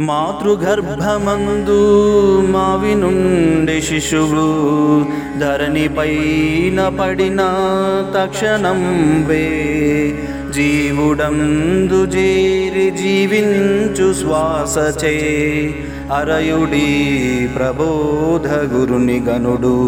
మాతృగర్భమందు మావి నుండి శిశువు ధరణి పైన పడిన తక్షణం వే జీవుడందు జీరి జీవించు శ్వాసచే అరయుడి ప్రబోధ గురుని గనుడు.